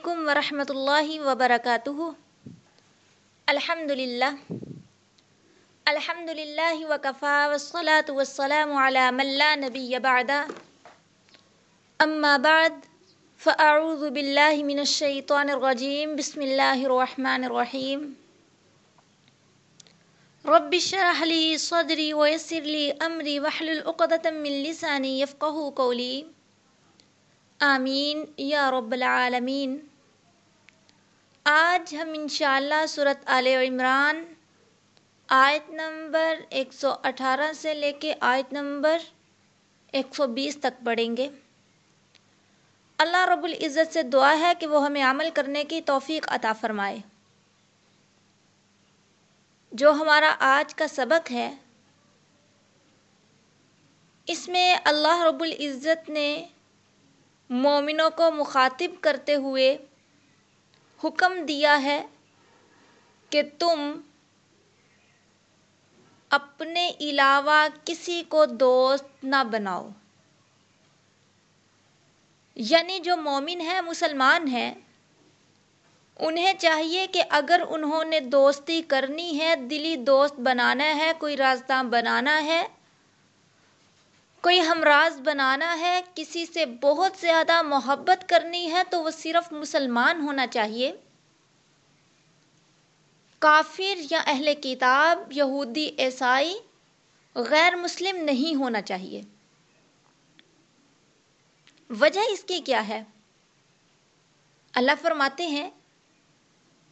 عليكم ورحمة الله وبركاته. الحمد لله الحمد لله وكفى والصلاة والسلام على من لا نبي بعد أما بعد فأعوذ بالله من الشيطان الرجيم. بسم الله الرحمن الرحيم. رب اشرح لي صدري ويسر لي أمري واحلل عقدة من لساني يفقه قولي. آمين. يا رب العالمين. آج ہم انشاءاللہ صورت آل عمران آیت نمبر ایک سو اٹھارہ سے لے کے آیت نمبر ایک سو بیس تک پڑھیں گے۔ اللہ رب العزت سے دعا ہے کہ وہ ہمیں عمل کرنے کی توفیق عطا فرمائے۔ جو ہمارا آج کا سبق ہے، اس میں اللہ رب العزت نے مومنوں کو مخاطب کرتے ہوئے حکم دیا ہے کہ تم اپنے علاوہ کسی کو دوست نہ بناؤ۔ یعنی جو مومن ہے مسلمان ہے انہیں چاہیے کہ اگر انہوں نے دوستی کرنی ہے، دلی دوست بنانا ہے، کوئی راستہ بنانا ہے کوئی ہمراز بنانا ہے، کسی سے بہت زیادہ محبت کرنی ہے تو وہ صرف مسلمان ہونا چاہیے۔ کافر یا اہل کتاب، یہودی، عیسائی، غیر مسلم نہیں ہونا چاہیے۔ وجہ اس کی کیا ہے؟ اللہ فرماتے ہیں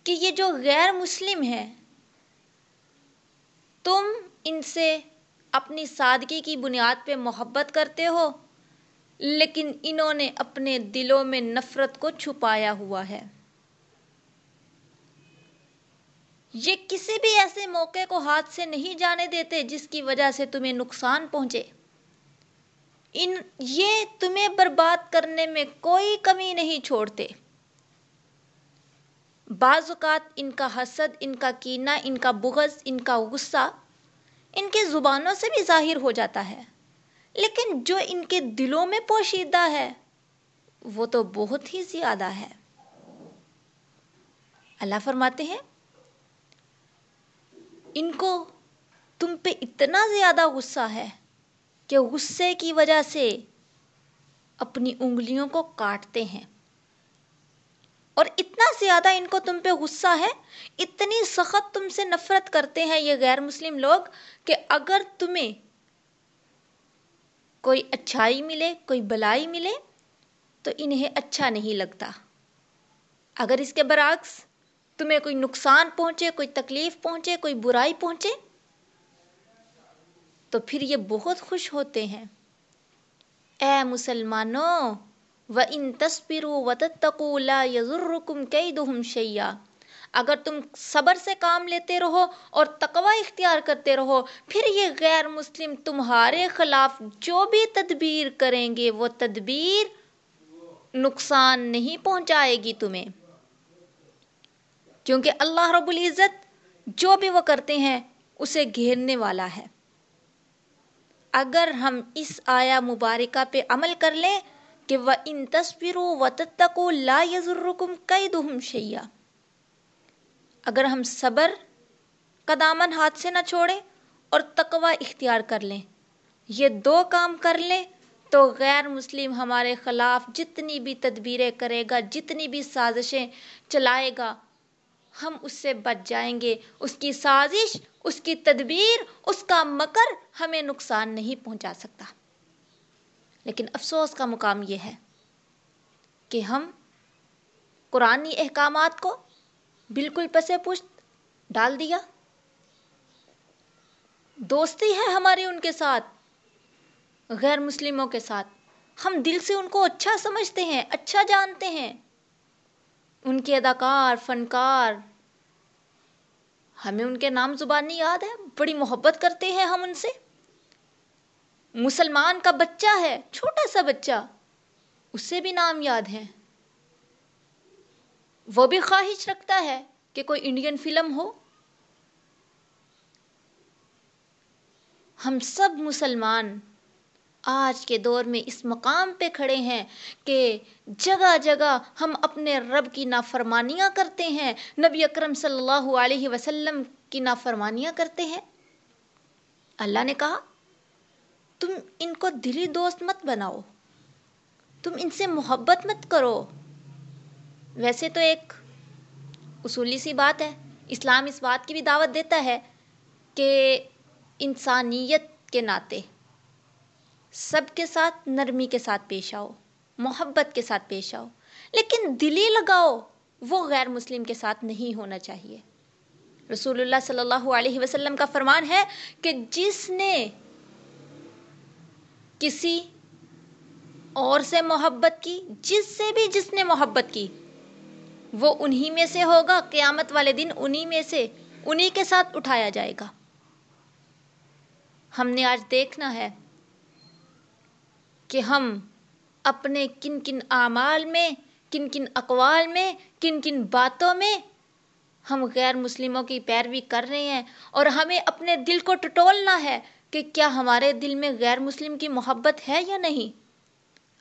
کہ یہ جو غیر مسلم ہے تم ان سے اپنی سادگی کی بنیاد پہ محبت کرتے ہو، لیکن انہوں نے اپنے دلوں میں نفرت کو چھپایا ہوا ہے۔ یہ کسی بھی ایسے موقع کو ہاتھ سے نہیں جانے دیتے جس کی وجہ سے تمہیں نقصان پہنچے۔ ان، یہ تمہیں برباد کرنے میں کوئی کمی نہیں چھوڑتے۔ بعض اوقات ان کا حسد، ان کا کینہ، ان کا بغض، ان کا غصہ ان کے زبانوں سے بھی ظاہر ہو جاتا ہے۔ لیکن جو ان کے دلوں میں پوشیدہ ہے، وہ تو بہت ہی زیادہ ہے۔ اللہ فرماتے ہیں، ان کو تم پہ اتنا زیادہ غصہ ہے کہ غصے کی وجہ سے اپنی انگلیوں کو کاٹتے ہیں۔ اور اتنا زیادہ ان کو تم پہ غصہ ہے، اتنی سخت تم سے نفرت کرتے ہیں یہ غیر مسلم لوگ کہ اگر تمہیں کوئی اچھائی ملے، کوئی بلائی ملے تو انہیں اچھا نہیں لگتا۔ اگر اس کے برعکس تمہیں کوئی نقصان پہنچے، کوئی تکلیف پہنچے، کوئی برائی پہنچے، تو پھر یہ بہت خوش ہوتے ہیں۔ اے مسلمانوں و ان تصبروا وتتقوا لا يضركم كيدهم شيئا۔ اگر تم صبر سے کام لیتے رہو اور تقوی اختیار کرتے رہو، پھر یہ غیر مسلم تمہارے خلاف جو بھی تدبیر کریں گے، وہ تدبیر نقصان نہیں پہنچائے گی تمہیں۔ کیونکہ اللہ رب العزت جو بھی وہ کرتے ہیں، اسے گھیرنے والا ہے۔ اگر ہم اس آیا مبارکہ پہ عمل کر لیں کہ وہ ان تصویروں و تتقو لا یزرکم قیدہم شیئا اگر ہم صبر کا دامن ہاتھ سے نہ چھوڑیں اور تقوی اختیار کر لیں، یہ دو کام کر لیں تو غیر مسلم ہمارے خلاف جتنی بھی تدبیریں کرے گا، جتنی بھی سازشیں چلائے گا، ہم اس سے بچ جائیں گے۔ اس کی سازش، اس کی تدبیر، اس کا مکر ہمیں نقصان نہیں پہنچا سکتا۔ لیکن افسوس کا مقام یہ ہے کہ ہم قرآنی احکامات کو بالکل پسے پشت ڈال دیا۔ دوستی ہے ہماری ان کے ساتھ، غیر مسلموں کے ساتھ۔ ہم دل سے ان کو اچھا سمجھتے ہیں اچھا جانتے ہیں۔ ان کے اداکار، فنکار، ہمیں ان کے نام زبانی یاد ہے، بڑی محبت کرتے ہیں ہم ان سے۔ مسلمان کا بچہ ہے، چھوٹا سا بچہ اس سے بھی نام یاد ہے وہ بھی خواہش رکھتا ہے کہ کوئی انڈین فلم ہو۔ ہم سب مسلمان آج کے دور میں اس مقام پہ کھڑے ہیں کہ جگہ جگہ ہم اپنے رب کی نافرمانیاں کرتے ہیں۔ نبی اکرم صلی اللہ علیہ وسلم کی نافرمانیاں کرتے ہیں۔ اللہ نے کہا تم ان کو دلی دوست مت بناؤ۔ تم ان سے محبت مت کرو۔ ویسے تو ایک اصولی سی بات ہے۔ اسلام اس بات کی بھی دعوت دیتا ہے کہ انسانیت کے ناطے سب کے ساتھ نرمی کے ساتھ پیش آؤ، محبت کے ساتھ پیش آؤ۔ لیکن دلی لگاؤ، وہ غیر مسلم کے ساتھ نہیں ہونا چاہیے۔ رسول اللہ صلی اللہ علیہ وسلم کا فرمان ہے کہ جس نے کسی اور سے محبت کی، جس سے بھی جس نے محبت کی، وہ انہی میں سے ہوگا، قیامت والے دن انہی میں سے، انہی کے ساتھ اٹھایا جائے گا۔ ہم نے آج دیکھنا ہے کہ ہم اپنے کن کن اعمال میں، کن کن اقوال میں، کن کن باتوں میں ہم غیر مسلموں کی پیروی کر رہے ہیں اور ہمیں اپنے دل کو ٹٹولنا ہے۔ کہ کیا ہمارے دل میں غیر مسلم کی محبت ہے یا نہیں؟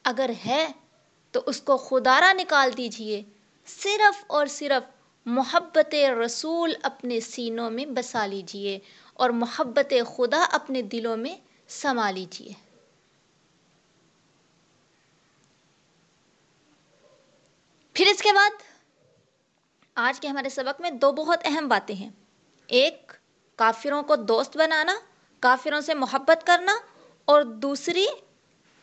اگر ہے، تو اس کو خدارہ نکال دیجیے۔ صرف اور صرف محبت رسول اپنے سینوں میں بسا لیجیے اور محبت خدا اپنے دلوں میں سما لیجیے۔ پھر اس کے بعد، آج کے ہمارے سبق میں دو بہت اہم باتیں ہیں۔ ایک، کافروں کو دوست بنانا۔ کافروں سے محبت کرنا اور دوسری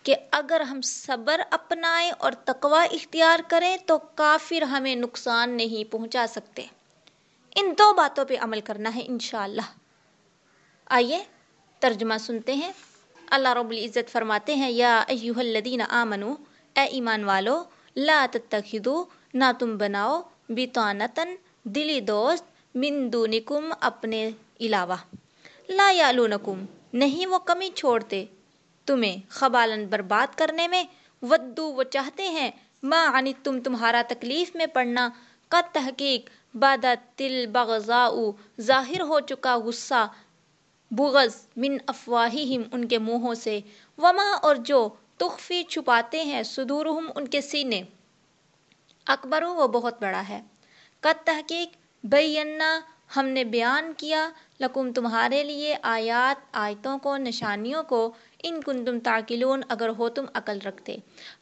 کہ اگر ہم صبر اپنائیں اور تقوی اختیار کریں تو کافر ہمیں نقصان نہیں پہنچا سکتے۔ ان دو باتوں پہ عمل کرنا ہے انشاءاللہ۔ آئیے ترجمہ سنتے ہیں۔ اللہ رب العزت فرماتے ہیں، یا ایوہ الذین آمنو، اے ایمان والو، لا تتخذو نہ تم بناؤ بطانتن دلی دوست، من دونکم، اپنے علاوہ۔ لا یالونکم نہیں وہ کمی چھوڑتے۔ تمہیں خبالن برباد کرنے میں ودو وہ چاہتے ہیں۔ ما عنی تم تمہارا تکلیف میں پڑنا۔ کا تحقیق بادہ تل بغضاؤ، ظاہر ہو چکا غصہ۔ بغض من افواہہم، ان کے منہوں سے۔ وما، اور جو تخفی چھپاتے ہیں، صدورہم ان کے سینے۔ اکبرو وہ بہت بڑا ہے۔ قد تحقیق، بینا ہم نے بیان کیا، لکم تمہارے لیے آیات، آیتوں کو، نشانیوں کو، ان کن تم تاکلون اگر ہو تم عقل رکھتے۔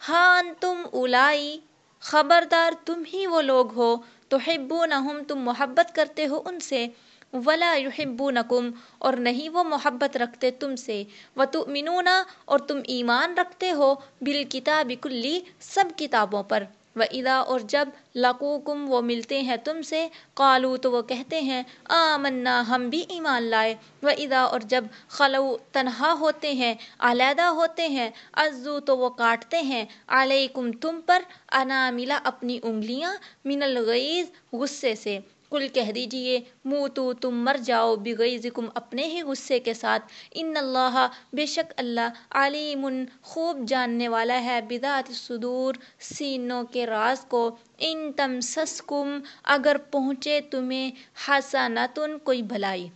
ہاں تم اولائی، خبردار تم ہی وہ لوگ ہو تو ہم تم محبت کرتے ہو ان سے۔ ولا یحبونکم، اور نہیں وہ محبت رکھتے تم سے۔ وتؤمنون، اور تم ایمان رکھتے ہو، بالکتاب کلی، سب کتابوں پر۔ و ادا اور جب لقوکم وہ ملتے ہیں تم سے قالو تو وہ کہتے ہیں، آمنا، ہم بھی ایمان لائے۔ و ادا اور جب خلو تنہا ہوتے ہیں، علیحدہ ہوتے ہیں، عزو تو وہ کاٹتے ہیں۔ علیکم تم پر انا ملا اپنی انگلیاں من الغیز غصے سے۔ کل کہہ دیجیے منہ تو تم مر جاؤ، بغیظکم اپنے ہی غصے کے ساتھ۔ ان اللہ بے شک اللہ علیم خوب جاننے والا ہے۔ بذات صدور، سینوں کے راز کو۔ ان تم سسکم اگر پہنچے تمہیں حسنتن، کوئی بھلائی۔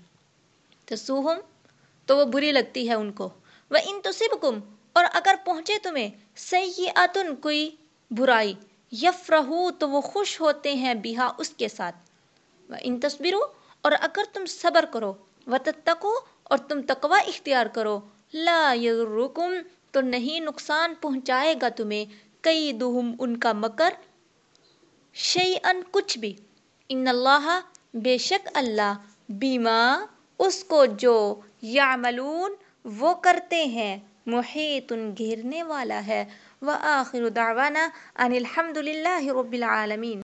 تسوہم، تو وہ بری لگتی ہے ان کو۔ وہ ان تصبکم اور اگر پہنچے تمہیں سیئتن، کوئی برائی۔ یفرہو تو وہ خوش ہوتے ہیں بیہا اس کے ساتھ۔ ان تصبرو اور اگر تم صبر کرو و تتقو اور تم تقوی اختیار کرو، لا یغرکم تو نہیں نقصان پہنچائے گا تمہیں کئی دہم ان کا مکر شیئن کچھ بھی۔ ان اللہ بے شک اللہ بیما اس کو جو یعملون وہ کرتے ہیں، محیط گھیرنے والا ہے۔ وآخر دعوانا ان الحمد للہ رب العالمین۔